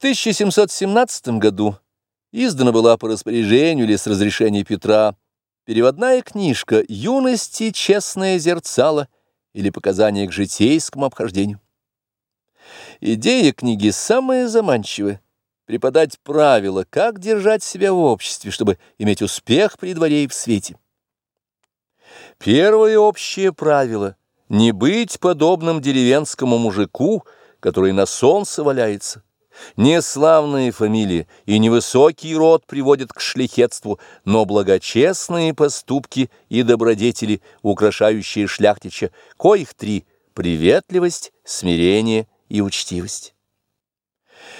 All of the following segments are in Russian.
1717 году издана была по распоряжению или с разрешения Петра переводная книжка «Юности честное зерцало» или «Показания к житейскому обхождению». Идея книги самая заманчивая — преподать правила, как держать себя в обществе, чтобы иметь успех при дворе и в свете. Первое общее правило — не быть подобным деревенскому мужику, который на солнце валяется. Не славные фамилии и невысокий род приводят к шляхетству, но благочестные поступки и добродетели, украшающие шляхтича, коих три — приветливость, смирение и учтивость.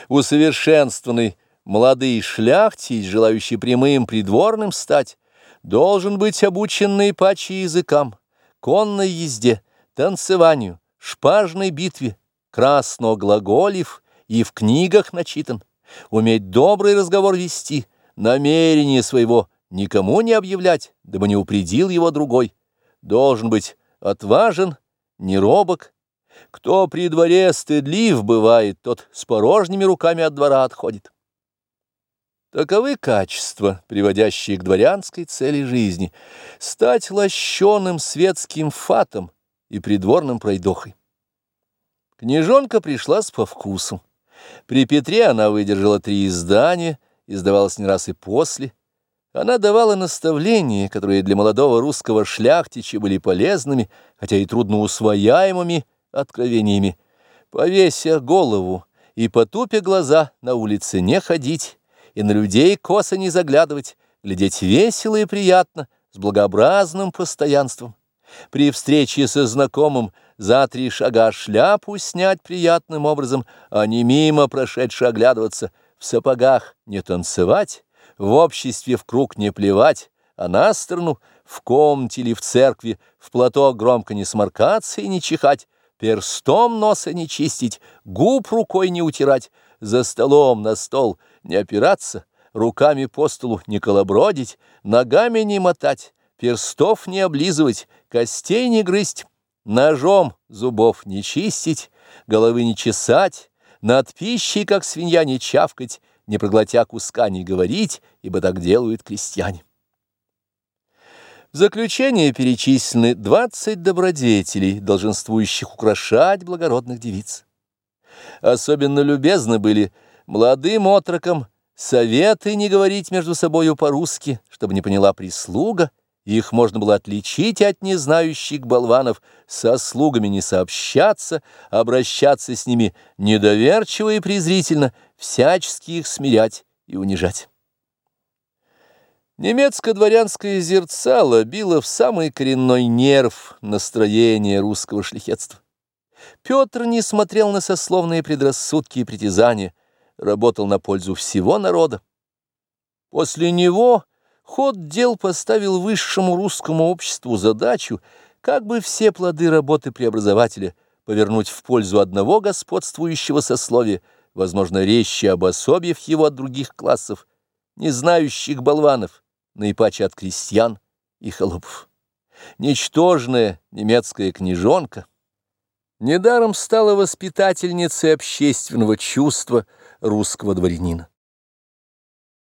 Усовершенствованный молодый шляхтич, желающий прямым придворным стать, должен быть обучен наипаче языкам, конной езде, танцеванию, шпажной битве, красно глаголив и в книгах начитан, уметь добрый разговор вести, намерение своего никому не объявлять, дабы не упредил его другой, должен быть отважен, не робок, кто при дворе стыдлив бывает, тот с порожними руками от двора отходит. Таковы качества, приводящие к дворянской цели жизни — стать лощеным светским фатом и придворным пройдохой. Книжонка пришлась по вкусу. При Петре она выдержала три издания, издавалась не раз и после. Она давала наставления, которые для молодого русского шляхтича были полезными, хотя и трудно усвояемыми откровениями. Повеся голову и потупя глаза на улице не ходить, и на людей косо не заглядывать, глядеть весело и приятно, с благообразным постоянством. При встрече со знакомым за три шага шляпу снять приятным образом, а не мимо прошедший оглядываться, в сапогах не танцевать, в обществе в круг не плевать, а на сторону, в комнате или в церкви, в платок громко не сморкаться и не чихать, перстом носа не чистить, губ рукой не утирать, за столом на стол не опираться, руками по столу не колобродить, ногами не мотать, перстов не облизывать, костей не грызть, ножом зубов не чистить, головы не чесать, над пищей, как свинья, не чавкать, не проглотя куска не говорить, ибо так делают крестьяне. В заключение перечислены 20 добродетелей, долженствующих украшать благородных девиц. Особенно любезны были молодым отрокам советы не говорить между собою по-русски, чтобы не поняла прислуга, их можно было отличить от незнающих болванов, со слугами не сообщаться, обращаться с ними недоверчиво и презрительно, всячески их смирять и унижать. Немецко-дворянское зерцало било в самый коренной нерв настроения русского шляхетства. Петр не смотрел на сословные предрассудки и притязания, работал на пользу всего народа. После него ход дел поставил высшему русскому обществу задачу, как бы все плоды работы преобразователя повернуть в пользу одного господствующего сословия, возможно, резче обособив его от других классов, не знающих болванов, наипаче от крестьян и холопов. Ничтожная немецкая книжонка недаром стала воспитательницей общественного чувства русского дворянина.